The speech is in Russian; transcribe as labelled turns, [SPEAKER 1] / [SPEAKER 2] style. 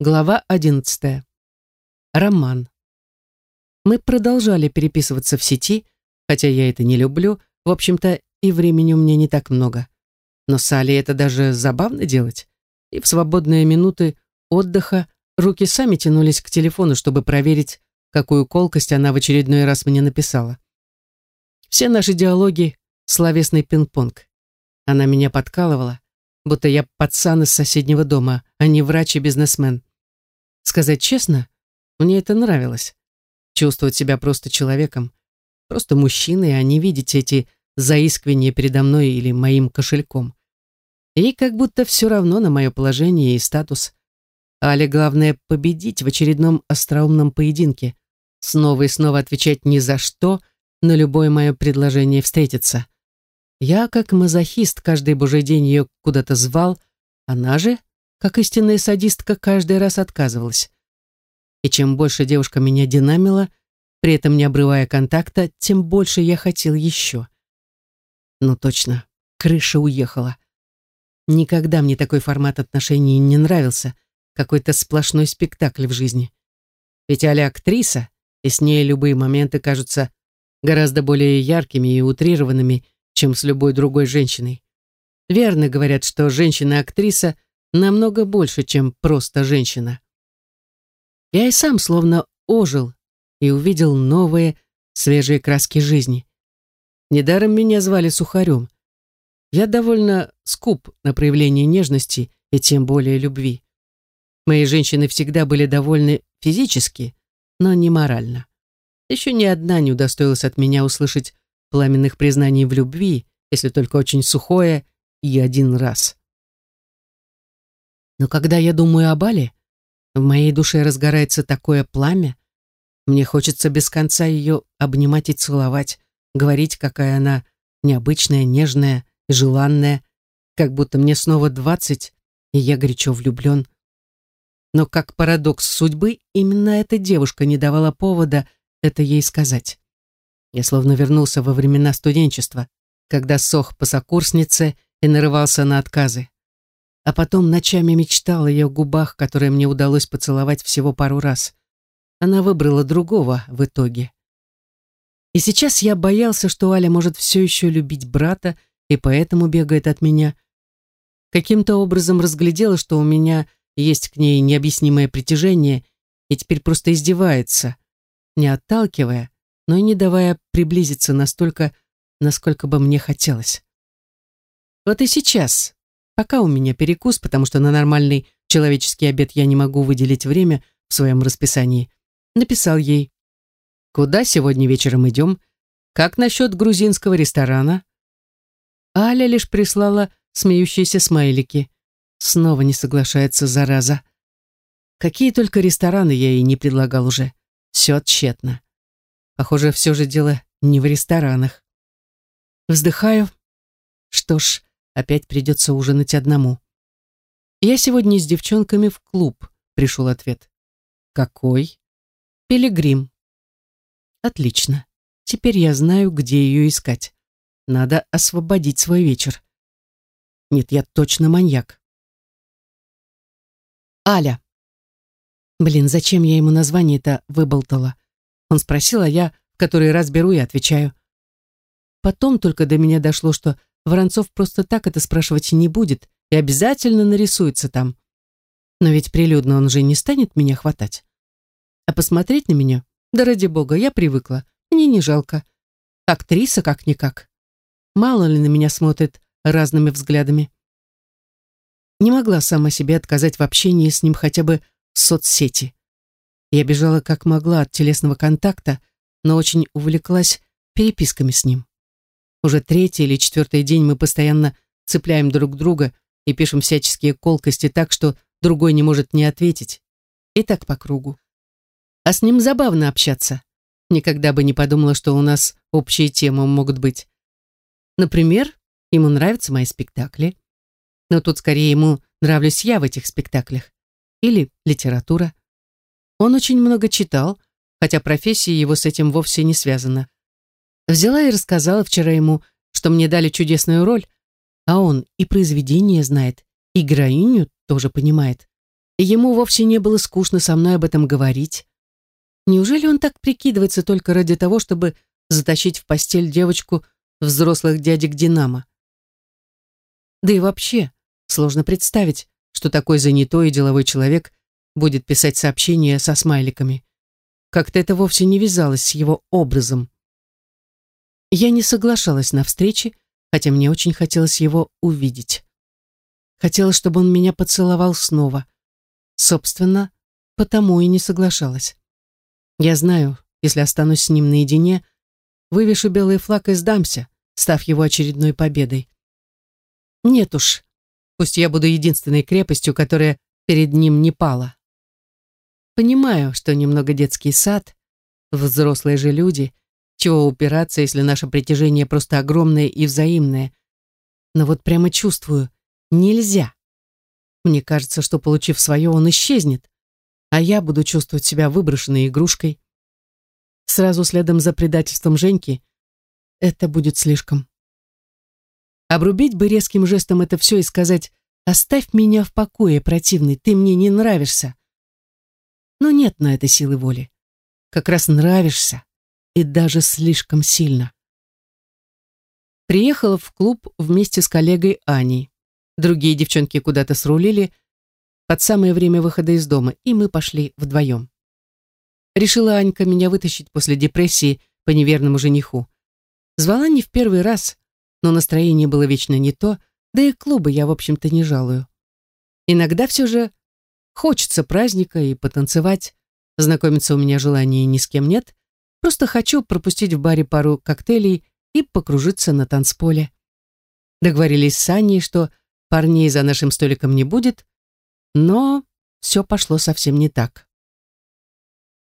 [SPEAKER 1] Глава одиннадцатая. Роман. Мы продолжали переписываться в сети, хотя я это не люблю, в общем-то, и времени у меня не так много. Но с Али это даже забавно делать. И в свободные минуты отдыха руки сами тянулись к телефону, чтобы проверить, какую колкость она в очередной раз мне написала. Все наши диалоги — словесный пинг-понг. Она меня подкалывала, будто я пацан из соседнего дома, а не врач и бизнесмен. Сказать честно, мне это нравилось. Чувствовать себя просто человеком, просто мужчиной, а не видеть эти заискивания передо мной или моим кошельком. И как будто все равно на мое положение и статус. Але главное победить в очередном остроумном поединке, снова и снова отвечать ни за что на любое мое предложение встретиться. Я, как мазохист, каждый божий день ее куда-то звал, она же как истинная садистка, каждый раз отказывалась. И чем больше девушка меня динамила, при этом не обрывая контакта, тем больше я хотел еще. Ну точно, крыша уехала. Никогда мне такой формат отношений не нравился, какой-то сплошной спектакль в жизни. Ведь Аля актриса, и с ней любые моменты кажутся гораздо более яркими и утрированными, чем с любой другой женщиной. Верно говорят, что женщина-актриса — намного больше, чем просто женщина. Я и сам словно ожил и увидел новые, свежие краски жизни. Недаром меня звали Сухарем. Я довольно скуп на проявление нежности и тем более любви. Мои женщины всегда были довольны физически, но не морально. Еще ни одна не удостоилась от меня услышать пламенных признаний в любви, если только очень сухое и один раз. Но когда я думаю об Але, в моей душе разгорается такое пламя, мне хочется без конца ее обнимать и целовать, говорить, какая она необычная, нежная, желанная, как будто мне снова двадцать, и я горячо влюблен. Но как парадокс судьбы, именно эта девушка не давала повода это ей сказать. Я словно вернулся во времена студенчества, когда сох по сокурснице и нарывался на отказы а потом ночами мечтал о ее губах, которые мне удалось поцеловать всего пару раз. Она выбрала другого в итоге. И сейчас я боялся, что Аля может все еще любить брата и поэтому бегает от меня. Каким-то образом разглядела, что у меня есть к ней необъяснимое притяжение и теперь просто издевается, не отталкивая, но и не давая приблизиться настолько, насколько бы мне хотелось. Вот и сейчас, Пока у меня перекус, потому что на нормальный человеческий обед я не могу выделить время в своем расписании, написал ей. «Куда сегодня вечером идем? Как насчет грузинского ресторана?» Аля лишь прислала смеющиеся смайлики. Снова не соглашается, зараза. Какие только рестораны я ей не предлагал уже. Все тщетно. Похоже, все же дело не в ресторанах. Вздыхаю. Что ж, Опять придется ужинать одному. Я сегодня с девчонками в клуб, пришел ответ. Какой? Пилигрим. Отлично. Теперь я знаю, где ее искать. Надо освободить свой вечер. Нет, я точно маньяк. Аля. Блин, зачем я ему название-то выболтала? Он спросил, а я который раз беру и отвечаю. Потом только до меня дошло, что Воронцов просто так это спрашивать не будет и обязательно нарисуется там. Но ведь прилюдно он же не станет меня хватать. А посмотреть на меня, да ради бога, я привыкла, мне не жалко. Актриса как-никак. Мало ли на меня смотрит разными взглядами. Не могла сама себе отказать в общении с ним хотя бы в соцсети. Я бежала как могла от телесного контакта, но очень увлеклась переписками с ним. Уже третий или четвертый день мы постоянно цепляем друг друга и пишем всяческие колкости так, что другой не может не ответить. И так по кругу. А с ним забавно общаться. Никогда бы не подумала, что у нас общие темы могут быть. Например, ему нравятся мои спектакли. Но тут скорее ему нравлюсь я в этих спектаклях. Или литература. Он очень много читал, хотя профессия его с этим вовсе не связана. Взяла и рассказала вчера ему, что мне дали чудесную роль, а он и произведение знает, и героиню тоже понимает. ему вовсе не было скучно со мной об этом говорить. Неужели он так прикидывается только ради того, чтобы затащить в постель девочку взрослых дядек Динамо? Да и вообще, сложно представить, что такой занятой и деловой человек будет писать сообщения со смайликами. Как-то это вовсе не вязалось с его образом. Я не соглашалась на встречи, хотя мне очень хотелось его увидеть. Хотелось, чтобы он меня поцеловал снова. Собственно, потому и не соглашалась. Я знаю, если останусь с ним наедине, вывешу белый флаг и сдамся, став его очередной победой. Нет уж, пусть я буду единственной крепостью, которая перед ним не пала. Понимаю, что немного детский сад, взрослые же люди, чего упираться, если наше притяжение просто огромное и взаимное. Но вот прямо чувствую, нельзя. Мне кажется, что, получив свое, он исчезнет, а я буду чувствовать себя выброшенной игрушкой. Сразу следом за предательством Женьки это будет слишком. Обрубить бы резким жестом это все и сказать «Оставь меня в покое, противный, ты мне не нравишься». Но нет на это силы воли. Как раз нравишься и даже слишком сильно. Приехала в клуб вместе с коллегой Аней. Другие девчонки куда-то срулили под самое время выхода из дома, и мы пошли вдвоем. Решила Анька меня вытащить после депрессии по неверному жениху. Звала не в первый раз, но настроение было вечно не то, да и клубы я, в общем-то, не жалую. Иногда все же хочется праздника и потанцевать. Знакомиться у меня желания ни с кем нет, Просто хочу пропустить в баре пару коктейлей и покружиться на танцполе. Договорились с Аней, что парней за нашим столиком не будет, но все пошло совсем не так.